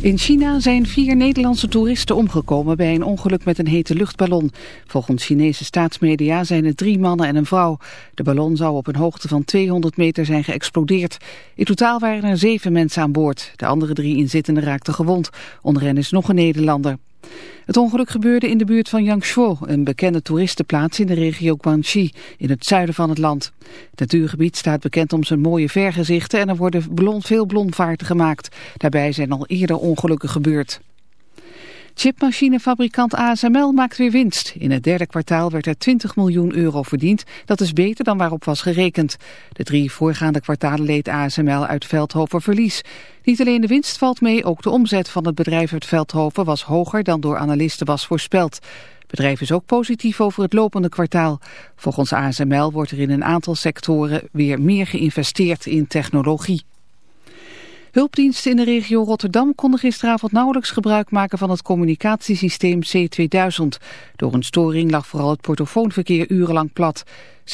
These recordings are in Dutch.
In China zijn vier Nederlandse toeristen omgekomen bij een ongeluk met een hete luchtballon. Volgens Chinese staatsmedia zijn het drie mannen en een vrouw. De ballon zou op een hoogte van 200 meter zijn geëxplodeerd. In totaal waren er zeven mensen aan boord. De andere drie inzittenden raakten gewond. Onder hen is nog een Nederlander. Het ongeluk gebeurde in de buurt van Yangshuo, een bekende toeristenplaats in de regio Guangxi, in het zuiden van het land. Het natuurgebied staat bekend om zijn mooie vergezichten en er worden blond, veel blondvaarten gemaakt. Daarbij zijn al eerder ongelukken gebeurd. Chipmachinefabrikant ASML maakt weer winst. In het derde kwartaal werd er 20 miljoen euro verdiend. Dat is beter dan waarop was gerekend. De drie voorgaande kwartalen leed ASML uit Veldhoven verlies. Niet alleen de winst valt mee, ook de omzet van het bedrijf uit Veldhoven was hoger dan door analisten was voorspeld. Het bedrijf is ook positief over het lopende kwartaal. Volgens ASML wordt er in een aantal sectoren weer meer geïnvesteerd in technologie. Hulpdiensten in de regio Rotterdam konden gisteravond nauwelijks gebruik maken van het communicatiesysteem C2000. Door een storing lag vooral het portofoonverkeer urenlang plat.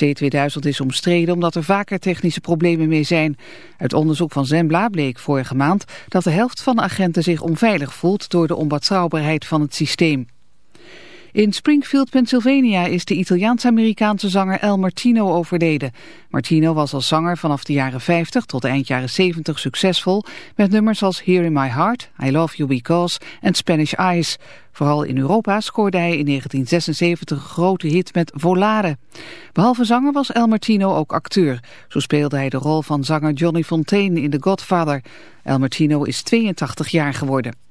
C2000 is omstreden omdat er vaker technische problemen mee zijn. Uit onderzoek van Zembla bleek vorige maand dat de helft van de agenten zich onveilig voelt door de onbetrouwbaarheid van het systeem. In Springfield, Pennsylvania is de Italiaans-Amerikaanse zanger El Martino overleden. Martino was als zanger vanaf de jaren 50 tot eind jaren 70 succesvol met nummers als Here in My Heart, I Love You Because en Spanish Eyes. Vooral in Europa scoorde hij in 1976 een grote hit met Volare. Behalve zanger was El Martino ook acteur. Zo speelde hij de rol van zanger Johnny Fontaine in The Godfather. El Martino is 82 jaar geworden.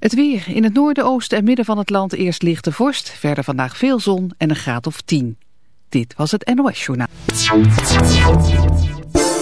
Het weer. In het noorden, oosten en midden van het land eerst lichte vorst. Verder vandaag veel zon en een graad of 10. Dit was het NOS Journaal.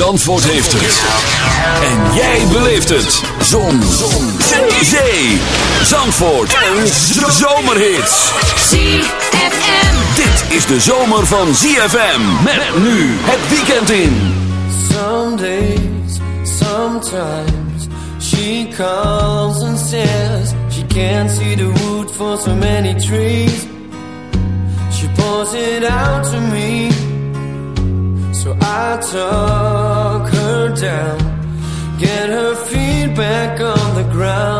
Zandvoort heeft het. En jij beleeft het. Zon. Zon. Zee. Zandvoort. Een zomerhit. ZFM. Dit is de zomer van ZFM. Met nu het weekend in. Some days, sometimes she calls and says she can't see the wood for so many trees. She pours it out to me, so I took her down, get her feet back on the ground.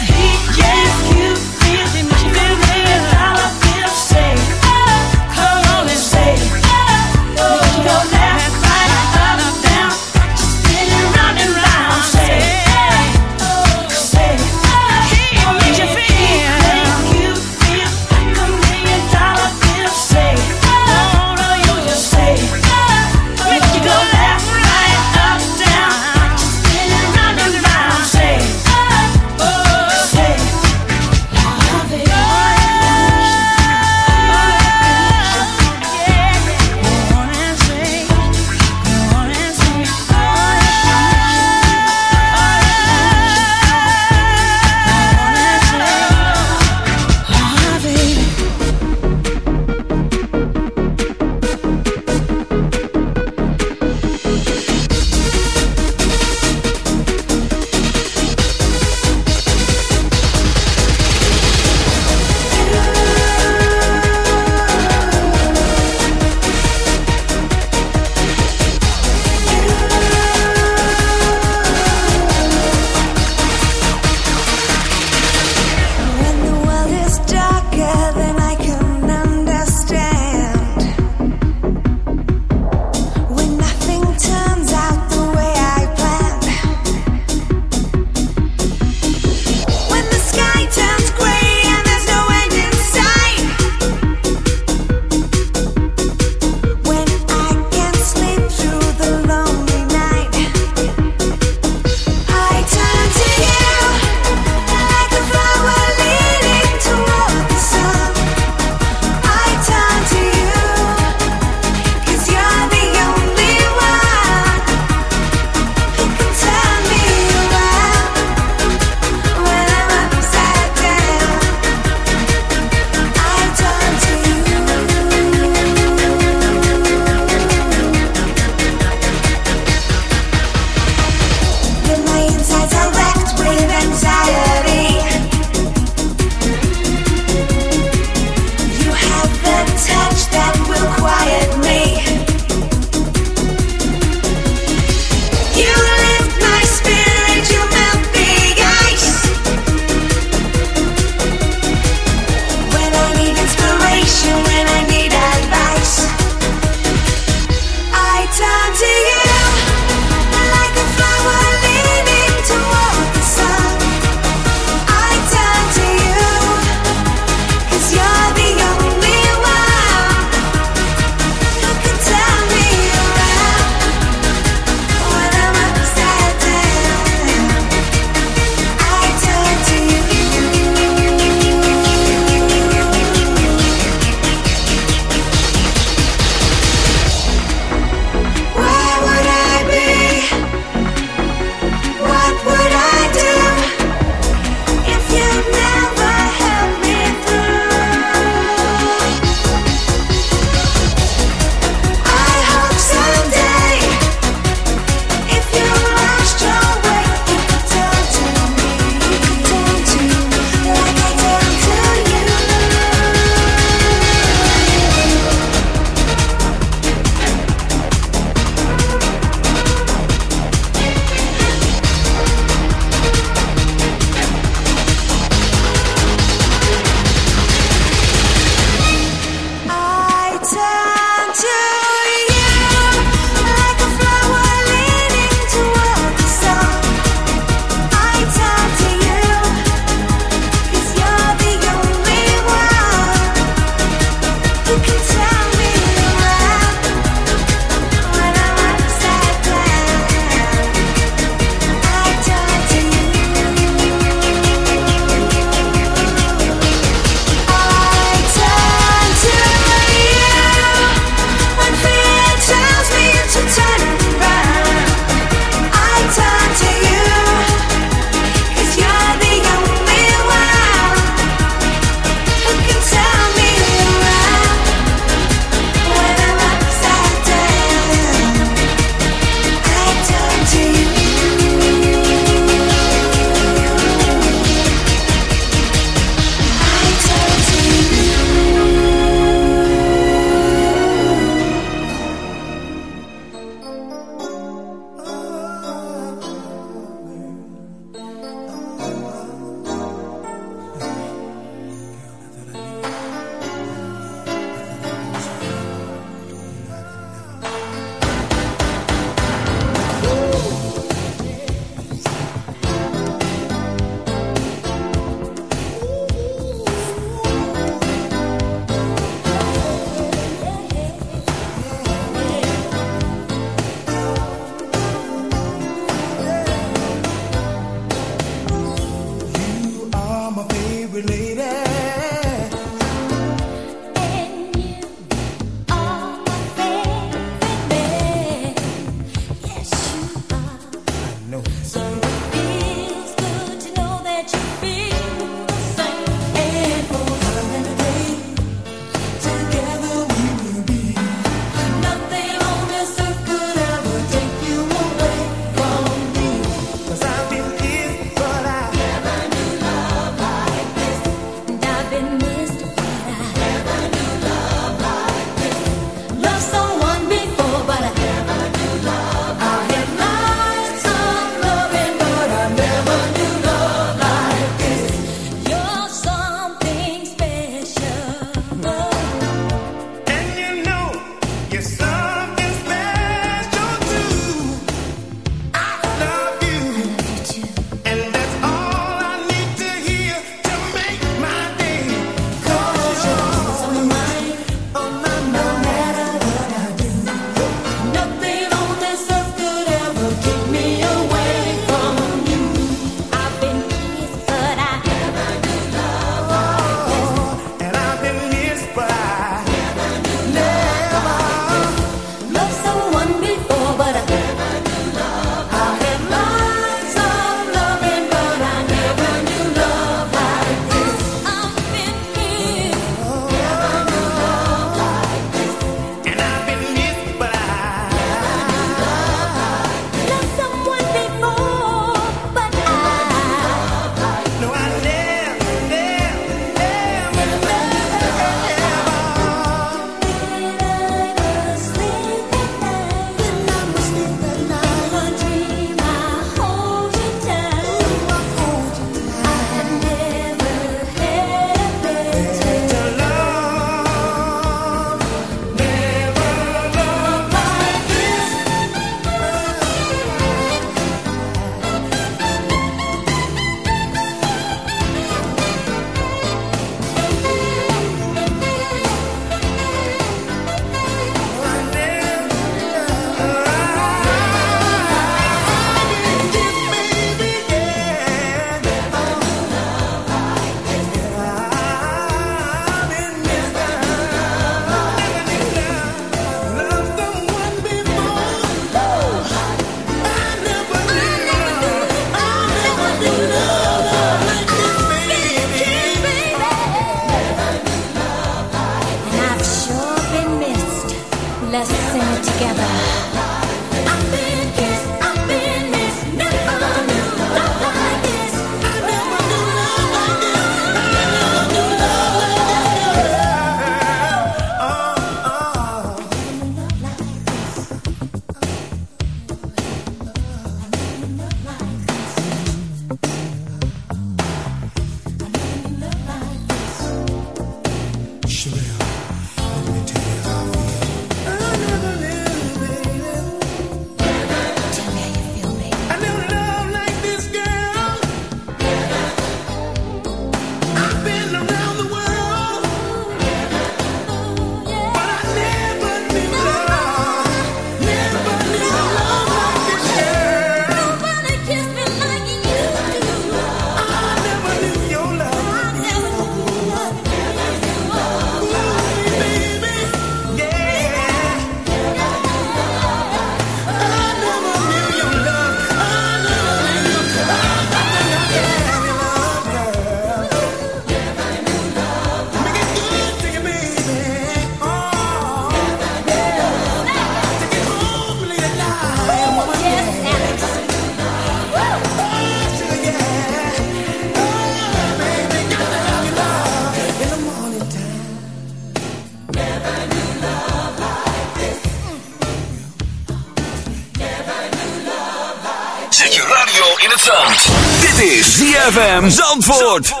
ZFM Zandvoort.